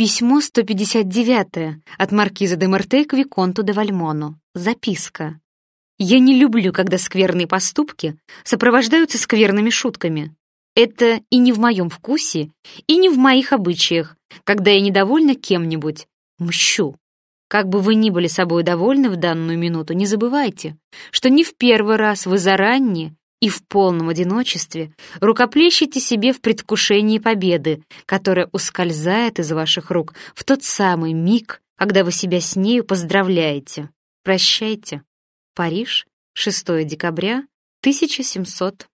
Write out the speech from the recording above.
Письмо 159 от маркиза де Марте к Виконту де Вальмону. Записка. «Я не люблю, когда скверные поступки сопровождаются скверными шутками. Это и не в моем вкусе, и не в моих обычаях, когда я недовольна кем-нибудь. Мщу. Как бы вы ни были собой довольны в данную минуту, не забывайте, что не в первый раз вы заранее и в полном одиночестве рукоплещете себе в предвкушении победы, которая ускользает из ваших рук в тот самый миг, когда вы себя с нею поздравляете. Прощайте. Париж, 6 декабря 1700